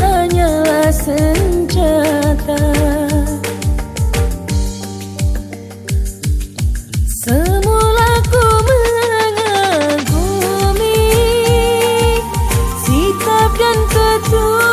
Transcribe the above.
hanyalah senjata. Semula ku mengagumi sikap dan ketua